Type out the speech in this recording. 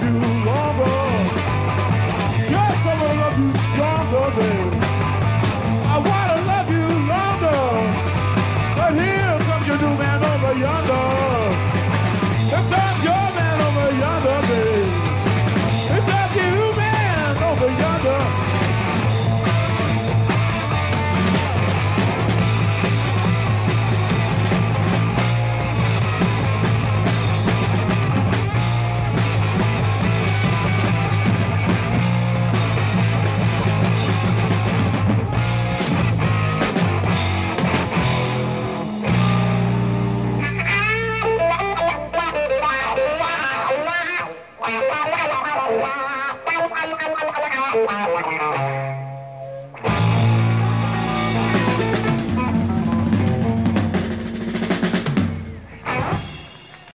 you. おかえりなさい。